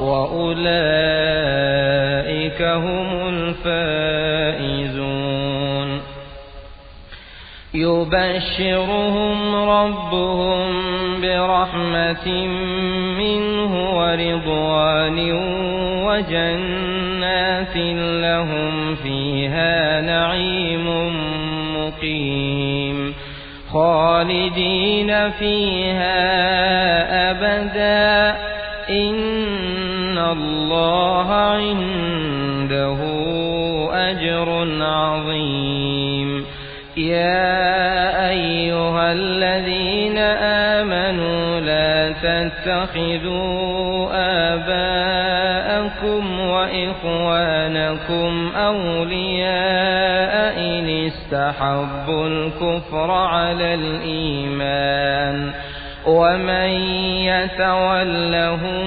وأولئك هم الفائزون يبشرهم ربهم برحمة منه ورضوان وجنات لهم فيها نعيم مقيم خالدين فيها أبدا إن الله عنده أجر عظيم. يا أيها الذين آمنوا لا تتخذوا آباءكم وإخوانكم أولياء إن استحبوا الكفر على الإيمان. ومن يتولهم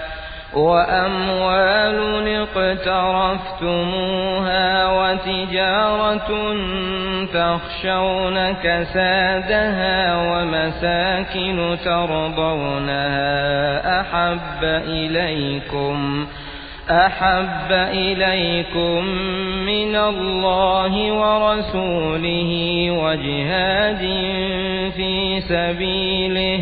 وأموال اقترفتموها وتجارة تخشون كسادها ومساكن ترضونها أحب إليكم أحب إليكم من الله ورسوله وجهاد في سبيله.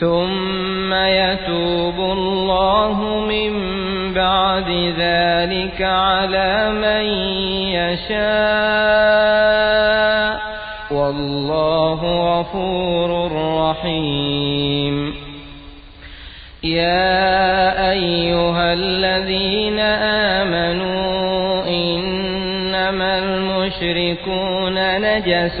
ثم يتوب الله من بعد ذلك على من يشاء والله غفور رحيم. يا أيها الذين آمنوا إنما المشركون نجس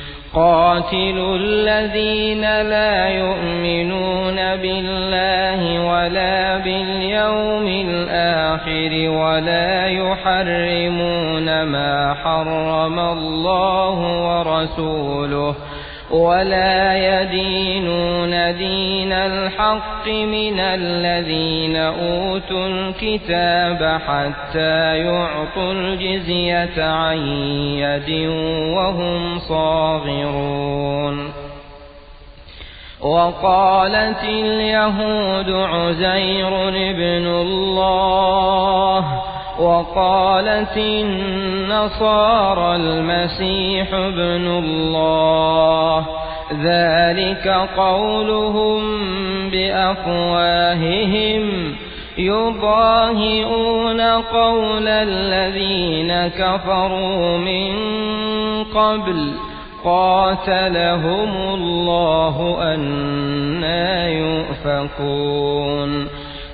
قاتلوا الذين لا يؤمنون بالله ولا باليوم الآخر ولا يحرمون ما حرم الله ورسوله ولا يدينون دين الحق من الذين أوتوا الكتاب حتى يعطوا الجزية عن يد وهم صاغرون. وقالت اليهود عزير ابن الله وقالت النصارى المسيح ابن الله. ذلك قولهم بأفواههم. يضاهئون قول الذين كفروا من قبل. قاتلهم الله أنا يؤفكون.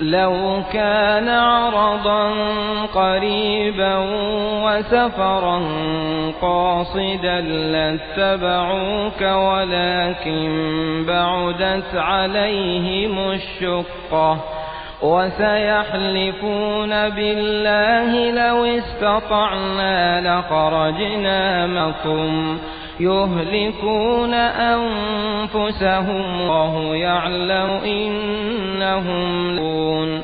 لو كان عرضا قريبا وسفرا قاصدا لاتبعوك ولكن بعدت عليهم الشقة وسيحلفون بالله لو استطعنا لخرجنا مكم يهلكون أنفسهم وهو يعلم إنهم لون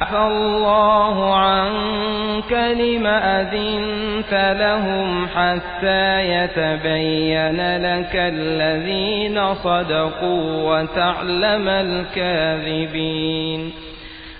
عفى الله عنك لم أذنت لهم حتى يتبين لك الذين صدقوا وتعلم الكاذبين.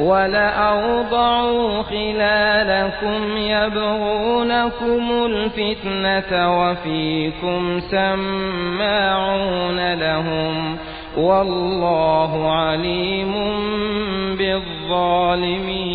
ولأوضعوا خلالكم يبغونكم الفتنة وفيكم سماعون لهم والله عليم بالظالمين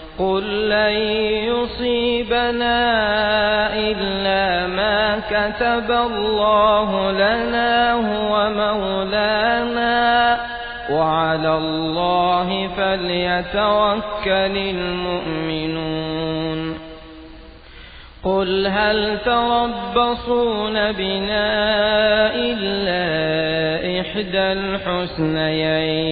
قل لن يصيبنا إلا ما كتب الله لنا هو مولانا وعلى الله فليتوكل المؤمنون قل هل تربصون بنا إلا إحدى الحسنيين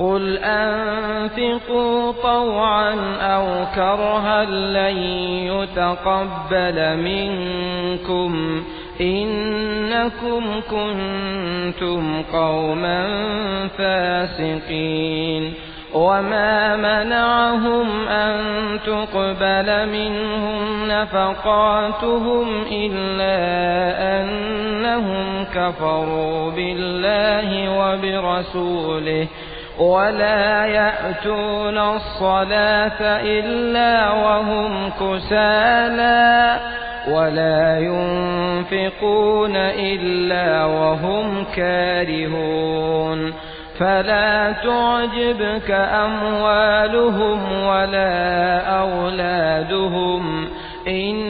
قل أنفقوا طوعا أو كرها لن يتقبل منكم إنكم كنتم قوما فاسقين وما منعهم أن تقبل منهم نفقاتهم إلا أنهم كفروا بالله وبرسوله ولا يأتون الصلاة إلا وهم كسالى ولا ينفقون إلا وهم كارهون فلا تعجبك أموالهم ولا أولادهم إن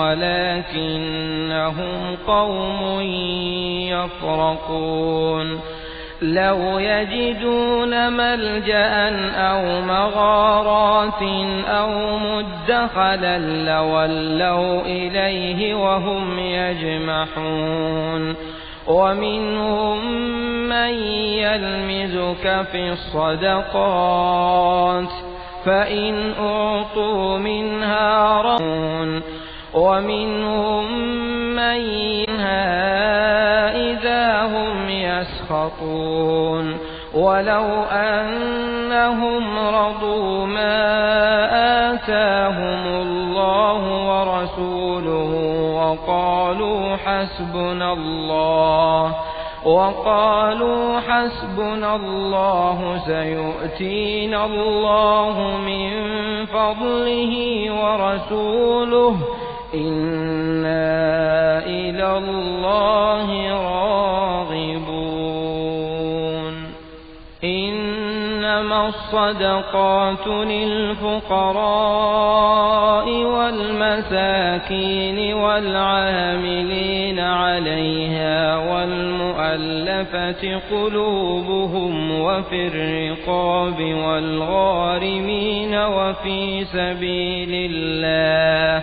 ولكنهم قوم يفرقون. لو يجدون ملجأ أو مغارات أو مدخلا لولوا إليه وهم يجمحون. ومنهم من يلمزك في الصدقات فإن أعطوا منها رون ومنهم من ينهى إذا هم يسخطون. ولو أنهم رضوا ما آتاهم الله ورسوله وقالوا حسبنا الله وقالوا حسبنا الله سيؤتينا الله من فضله ورسوله. إنا إلى الله راغبون إنما الصدقات للفقراء والمساكين والعاملين عليها والمؤلفة قلوبهم وفي الرقاب والغارمين وفي سبيل الله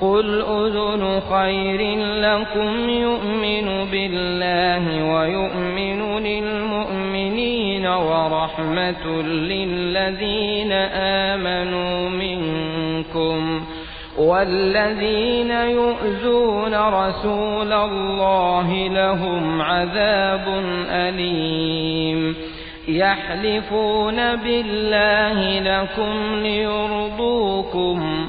قل أذن خير لكم يؤمن بالله ويؤمن للمؤمنين ورحمة للذين آمنوا منكم والذين يؤذون رسول الله لهم عذاب أليم يحلفون بالله لكم ليرضوكم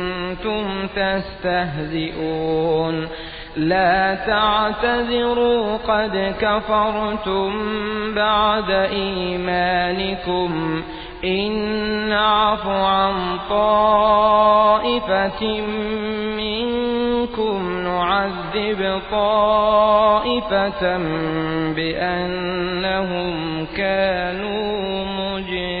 كنتم تستهزئون. لا تعتذروا قد كفرتم بعد إيمانكم. إن نعف عن طائفة منكم نعذب طائفة بأنهم كانوا مجرمين.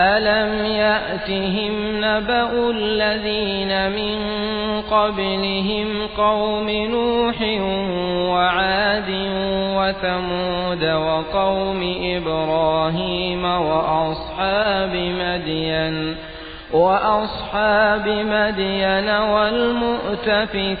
ألم يأتهم نبأ الذين من قبلهم قوم نوح وعاد وثمود وقوم إبراهيم وأصحاب مدين وأصحاب مدين والمؤتفكات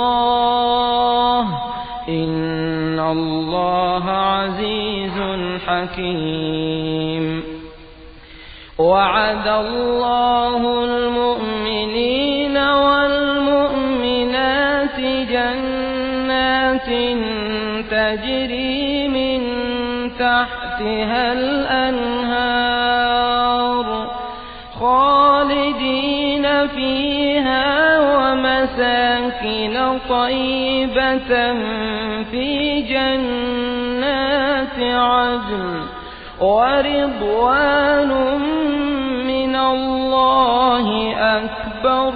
الله عزيز حكيم. وعد الله المؤمنين والمؤمنات جنات تجري من تحتها الأنهار طيبة في جنات عدن ورضوان من الله أكبر.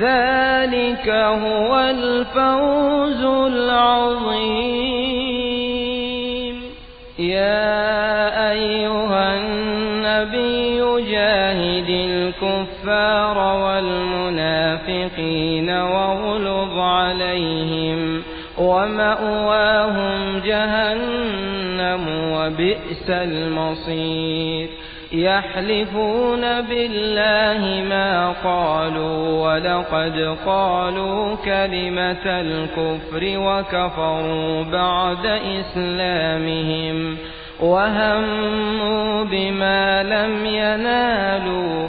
ذلك هو الفوز العظيم. يا أيها النبي جاهد الكفار والمنافقين. واغلظ عليهم ومأواهم جهنم وبئس المصير. يحلفون بالله ما قالوا ولقد قالوا كلمة الكفر وكفروا بعد إسلامهم وهموا بما لم ينالوا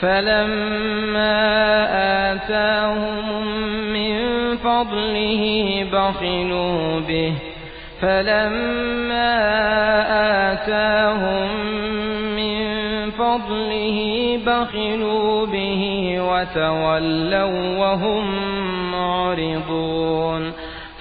فلما آتاهم من فضله بخلوا به فلما آتاهم من فضله بخلوا به وتولوا وهم معرضون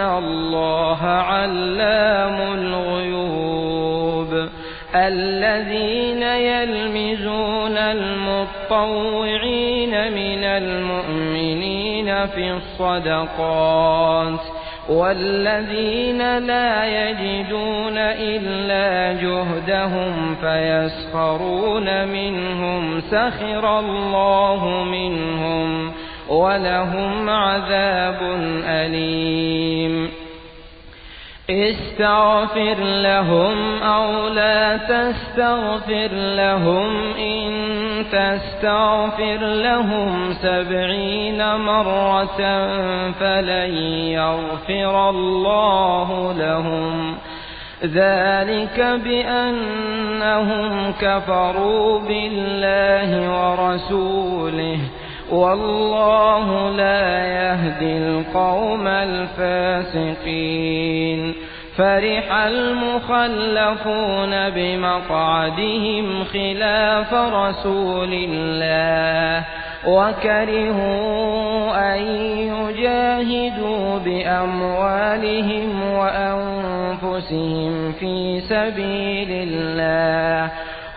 الله علام الغيوب الذين يلمزون المطوعين من المؤمنين في الصدقات والذين لا يجدون إلا جهدهم فيسخرون منهم سخر الله منهم ولهم عذاب أليم. استغفر لهم أو لا تستغفر لهم إن تستغفر لهم سبعين مرة فلن يغفر الله لهم. ذلك بأنهم كفروا بالله ورسوله. والله لا يهدي القوم الفاسقين. فرح المخلفون بمقعدهم خلاف رسول الله وكرهوا أن يجاهدوا بأموالهم وأنفسهم في سبيل الله.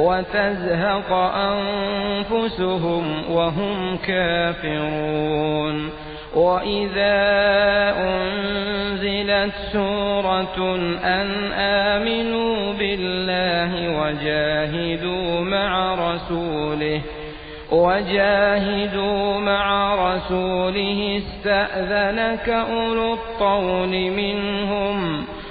وتزهق أنفسهم وهم كافرون. وإذا أنزلت سورة أن آمنوا بالله وجاهدوا مع رسوله وجاهدوا مع رسوله استأذنك أولو الطول منهم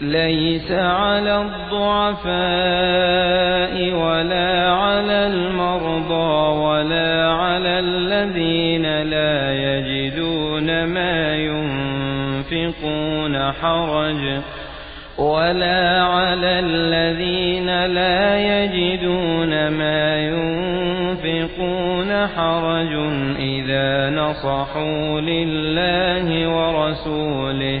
ليس على الضعفاء ولا على المرضى ولا على الذين لا يجدون ما ينفقون حرج ولا على الذين لا يجدون ما ينفقون حرج إذا نصحوا لله ورسوله.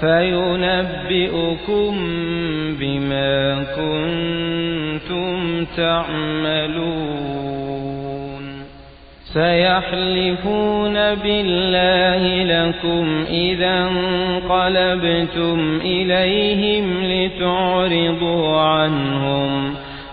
فينبئكم بما كنتم تعملون. سيحلفون بالله لكم إذا انقلبتم إليهم لتعرضوا عنهم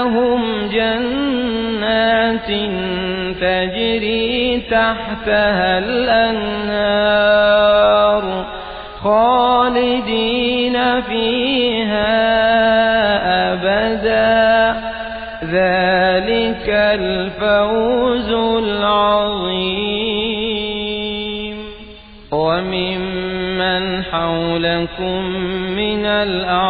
لهم جنات تجري تحتها الأنهار خالدين فيها أبدا ذلك الفوز العظيم. وممن حولكم من الأعراب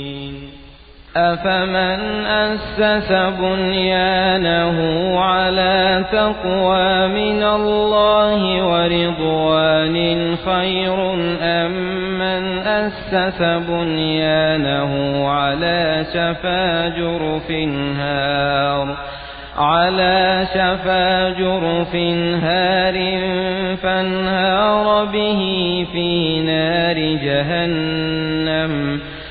أفمن أسس بنيانه على تقوى من الله ورضوان خير أم من أسس بنيانه على شفا جرف هار؟ على شفا جرف هار فانهار به في نار جهنم.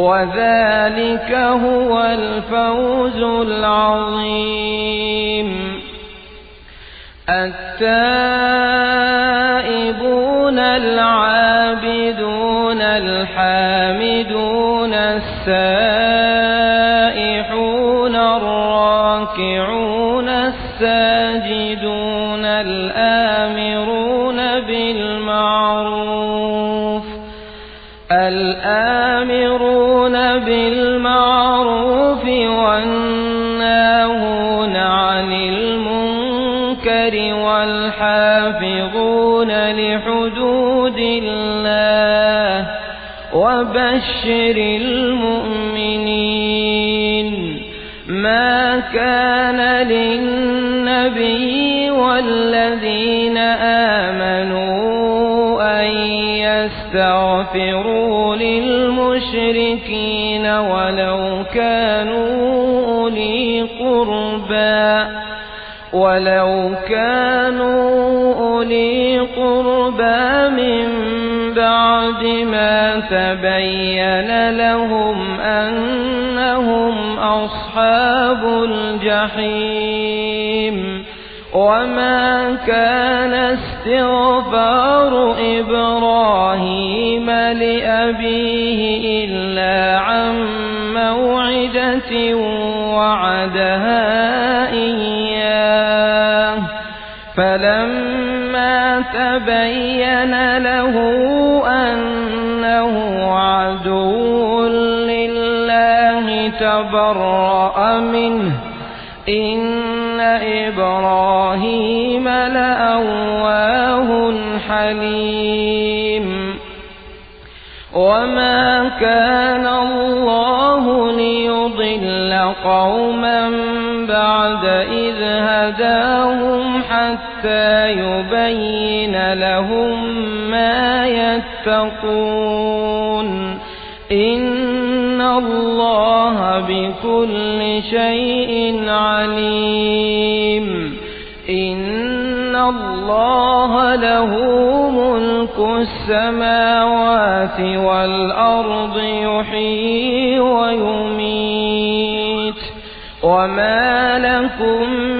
وذلك هو الفوز العظيم. التائبون العابدون الحامدون وبشر المؤمنين ما كان للنبي والذين آمنوا أن يستغفروا للمشركين ولو كانوا أولي قربى ولو كانوا أولي قربى من بعد ما تبين لهم أنهم أصحاب الجحيم. وما كان استغفار إبراهيم لأبيه إلا عن موعدة وعدها إياه. فلما تبين له تبرأ منه إن إبراهيم لأواه حليم. وما كان الله ليضل قوما بعد إذ هداهم حتى يبين لهم ما يتقون. بكل شيء عليم. إن الله له ملك السماوات والأرض يحيي ويميت. وما لكم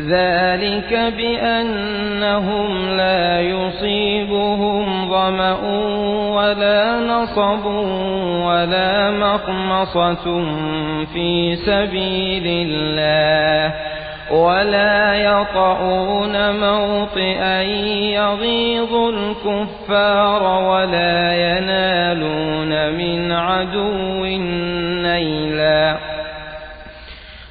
ذلك بأنهم لا يصيبهم ظمأ ولا نصب ولا مخمصة في سبيل الله ولا يطعون موطئا يغيظ الكفار ولا ينالون من عدو نيلا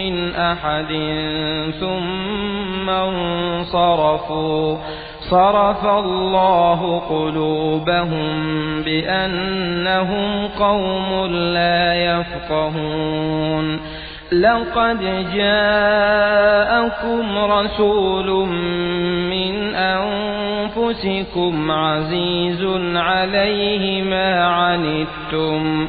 من أحد ثم انصرفوا. صرف الله قلوبهم بأنهم قوم لا يفقهون. لقد جاءكم رسول من أنفسكم عزيز عليه ما عنتم.